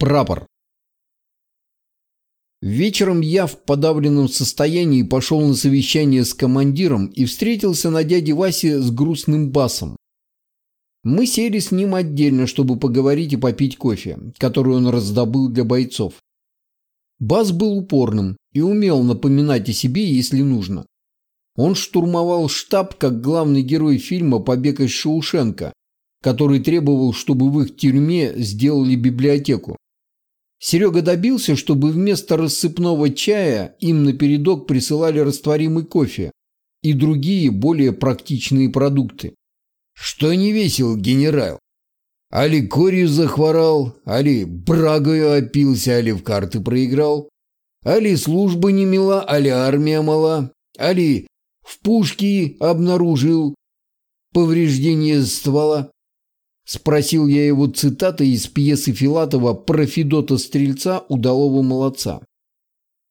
Прапор. Вечером я в подавленном состоянии пошел на совещание с командиром и встретился на дяде Васе с грустным басом. Мы сели с ним отдельно, чтобы поговорить и попить кофе, который он раздобыл для бойцов. Бас был упорным и умел напоминать о себе, если нужно. Он штурмовал штаб как главный герой фильма «Побег из Шоушенка», который требовал, чтобы в их тюрьме сделали библиотеку. Серега добился, чтобы вместо рассыпного чая им напередок присылали растворимый кофе и другие более практичные продукты. Что не весел генерал? Али корью захворал, али брагою опился, али в карты проиграл, али служба не мила, али армия мала, али в пушке обнаружил повреждение ствола. Спросил я его цитаты из пьесы Филатова про Федота Стрельца удалого молодца.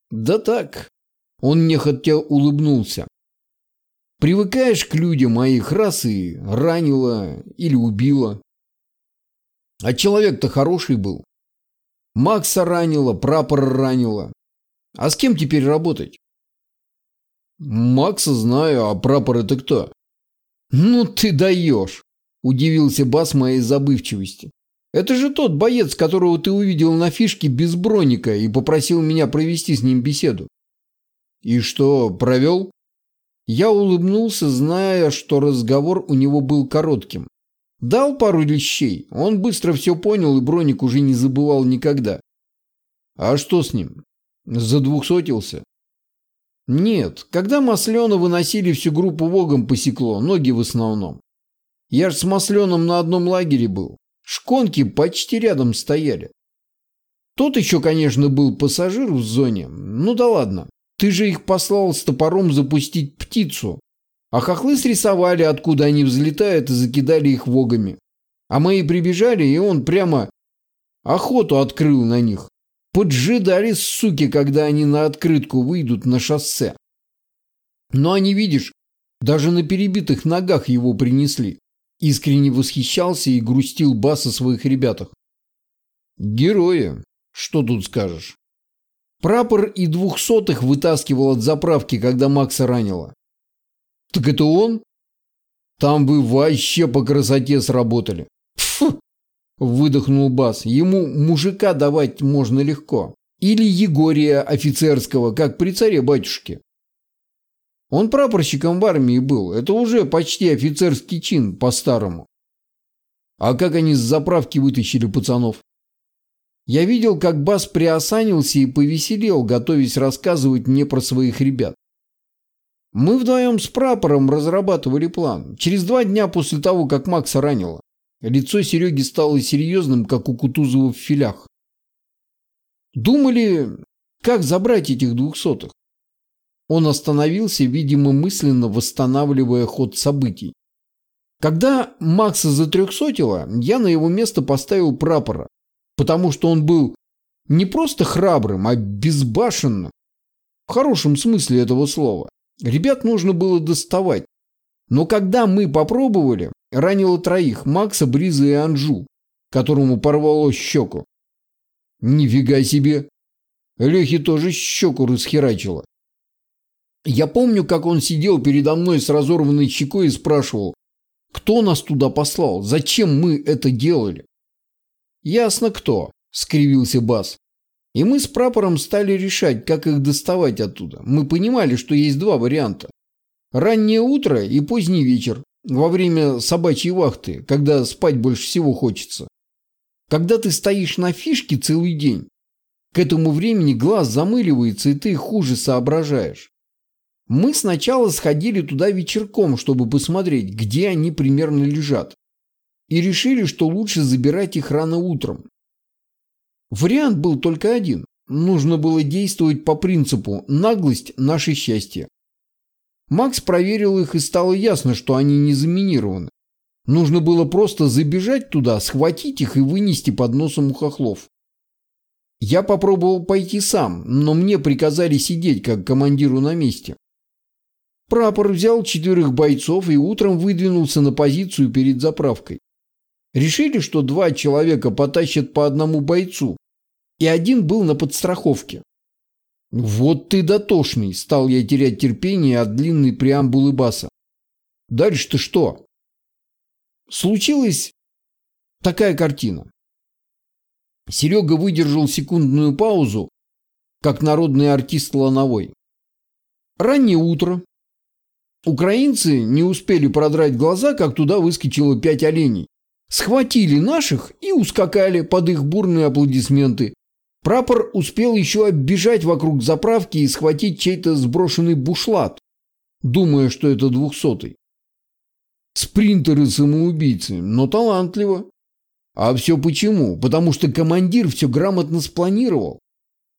Да так, он нехотя улыбнулся. Привыкаешь к людям, а их раз и ранило или убило. А человек-то хороший был. Макса ранило, прапора ранило. А с кем теперь работать? Макса знаю, а прапор это кто? Ну ты даешь. Удивился Бас моей забывчивости. Это же тот боец, которого ты увидел на фишке без броника и попросил меня провести с ним беседу. И что, провел? Я улыбнулся, зная, что разговор у него был коротким. Дал пару лещей, он быстро все понял и броник уже не забывал никогда. А что с ним? Задвухсотился? Нет, когда Маслена выносили всю группу вогом посекло, ноги в основном. Я ж с Масленом на одном лагере был. Шконки почти рядом стояли. Тот еще, конечно, был пассажир в зоне. Ну да ладно. Ты же их послал с топором запустить птицу. А хохлы срисовали, откуда они взлетают, и закидали их вогами. А мои прибежали, и он прямо охоту открыл на них. Поджидали, суки, когда они на открытку выйдут на шоссе. Но они, видишь, даже на перебитых ногах его принесли. Искренне восхищался и грустил Бас о своих ребятах. Герои, что тут скажешь. Прапор и двухсотых вытаскивал от заправки, когда Макса ранило. Так это он? Там вы вообще по красоте сработали. Фу! Выдохнул Бас. Ему мужика давать можно легко. Или Егория офицерского, как при царе-батюшке. Он прапорщиком в армии был. Это уже почти офицерский чин по-старому. А как они с заправки вытащили пацанов? Я видел, как Бас приосанился и повеселел, готовясь рассказывать мне про своих ребят. Мы вдвоем с прапором разрабатывали план. Через два дня после того, как Макса ранило, лицо Сереги стало серьезным, как у Кутузова в филях. Думали, как забрать этих двухсотых. Он остановился, видимо, мысленно восстанавливая ход событий. Когда Макса затрехсотило, я на его место поставил прапора, потому что он был не просто храбрым, а безбашенным. В хорошем смысле этого слова. Ребят нужно было доставать. Но когда мы попробовали, ранило троих – Макса, Бриза и Анжу, которому порвало щеку. Нифига себе! Лехе тоже щеку расхерачило. Я помню, как он сидел передо мной с разорванной щекой и спрашивал, кто нас туда послал, зачем мы это делали? Ясно кто, скривился Бас. И мы с прапором стали решать, как их доставать оттуда. Мы понимали, что есть два варианта. Раннее утро и поздний вечер, во время собачьей вахты, когда спать больше всего хочется. Когда ты стоишь на фишке целый день, к этому времени глаз замыливается, и ты хуже соображаешь. Мы сначала сходили туда вечерком, чтобы посмотреть, где они примерно лежат. И решили, что лучше забирать их рано утром. Вариант был только один. Нужно было действовать по принципу «наглость – наше счастье». Макс проверил их и стало ясно, что они не заминированы. Нужно было просто забежать туда, схватить их и вынести под носом у хохлов. Я попробовал пойти сам, но мне приказали сидеть как командиру на месте. Прапор взял четверых бойцов и утром выдвинулся на позицию перед заправкой. Решили, что два человека потащат по одному бойцу, и один был на подстраховке. Вот ты дотошный, стал я терять терпение от длинной преамбулы баса. Дальше-то что? Случилась такая картина. Серега выдержал секундную паузу, как народный артист Лановой. Раннее утро. Украинцы не успели продрать глаза, как туда выскочило пять оленей. Схватили наших и ускакали под их бурные аплодисменты. Прапор успел еще оббежать вокруг заправки и схватить чей-то сброшенный бушлат, думая, что это двухсотый. Спринтеры-самоубийцы, но талантливо. А все почему? Потому что командир все грамотно спланировал.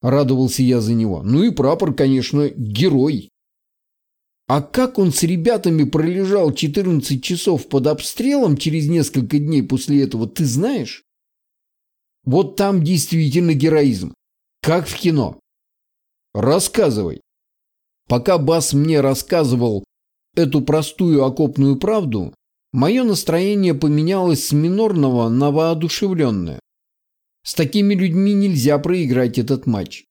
Радовался я за него. Ну и прапор, конечно, герой. А как он с ребятами пролежал 14 часов под обстрелом через несколько дней после этого, ты знаешь? Вот там действительно героизм. Как в кино. Рассказывай. Пока Бас мне рассказывал эту простую окопную правду, мое настроение поменялось с минорного на воодушевленное. С такими людьми нельзя проиграть этот матч.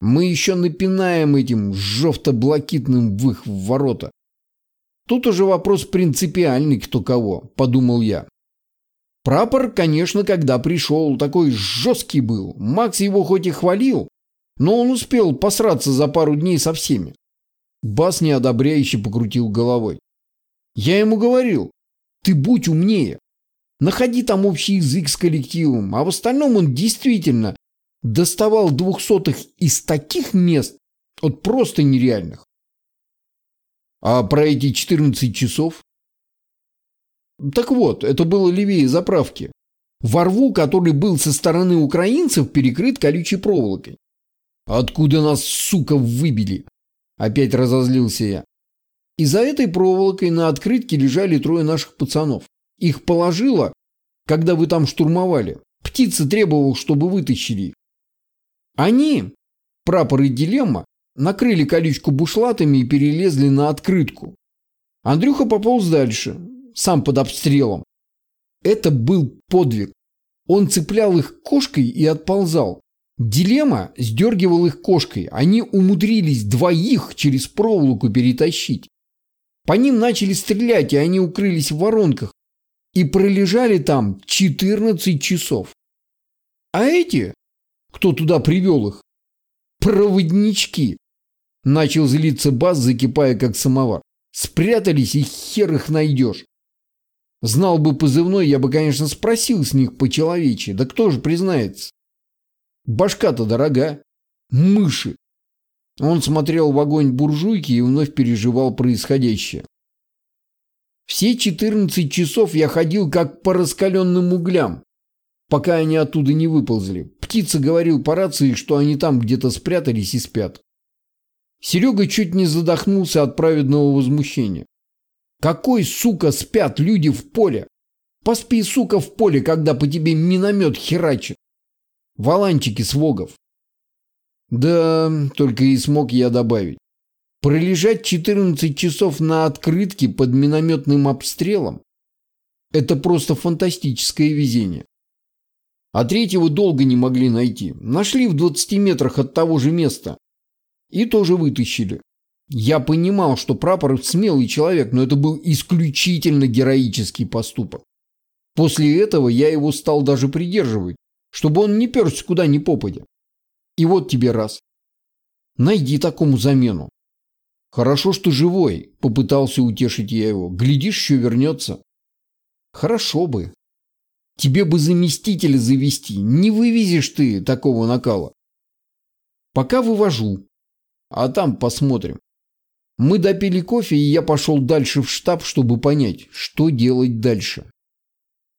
Мы еще напинаем этим жовто-блакитным в их ворота. Тут уже вопрос принципиальный кто кого, подумал я. Прапор, конечно, когда пришел, такой жесткий был. Макс его хоть и хвалил, но он успел посраться за пару дней со всеми. Бас неодобряюще покрутил головой. Я ему говорил, ты будь умнее. Находи там общий язык с коллективом, а в остальном он действительно доставал двухсотых из таких мест, вот просто нереальных. А про эти 14 часов? Так вот, это было левее заправки. Во рву, который был со стороны украинцев, перекрыт колючей проволокой. Откуда нас, сука, выбили? Опять разозлился я. И за этой проволокой на открытке лежали трое наших пацанов. Их положило, когда вы там штурмовали. Птица требовал, чтобы вытащили. Они, прапор и дилемма, накрыли колючку бушлатами и перелезли на открытку. Андрюха пополз дальше, сам под обстрелом. Это был подвиг. Он цеплял их кошкой и отползал. Дилемма сдергивал их кошкой. Они умудрились двоих через проволоку перетащить. По ним начали стрелять, и они укрылись в воронках. И пролежали там 14 часов. А эти кто туда привел их? Проводнички. Начал злиться Бас, закипая как самовар. Спрятались и хер их найдешь. Знал бы позывной, я бы, конечно, спросил с них по-человечьи. Да кто же признается? Башка-то дорога. Мыши. Он смотрел в огонь буржуйки и вновь переживал происходящее. Все 14 часов я ходил как по раскаленным углям, пока они оттуда не выползли. Птица говорил по рации, что они там где-то спрятались и спят. Серега чуть не задохнулся от праведного возмущения. Какой, сука, спят люди в поле? Поспи, сука, в поле, когда по тебе миномет херачит. Валанчики с вогов. Да, только и смог я добавить. Пролежать 14 часов на открытке под минометным обстрелом – это просто фантастическое везение. А третьего долго не могли найти. Нашли в 20 метрах от того же места. И тоже вытащили. Я понимал, что прапор смелый человек, но это был исключительно героический поступок. После этого я его стал даже придерживать, чтобы он не перся куда ни попадя. И вот тебе раз. Найди такому замену. Хорошо, что живой, попытался утешить я его. Глядишь, еще вернется. Хорошо бы, Тебе бы заместителя завести. Не вывезешь ты такого накала. Пока вывожу. А там посмотрим. Мы допили кофе, и я пошел дальше в штаб, чтобы понять, что делать дальше.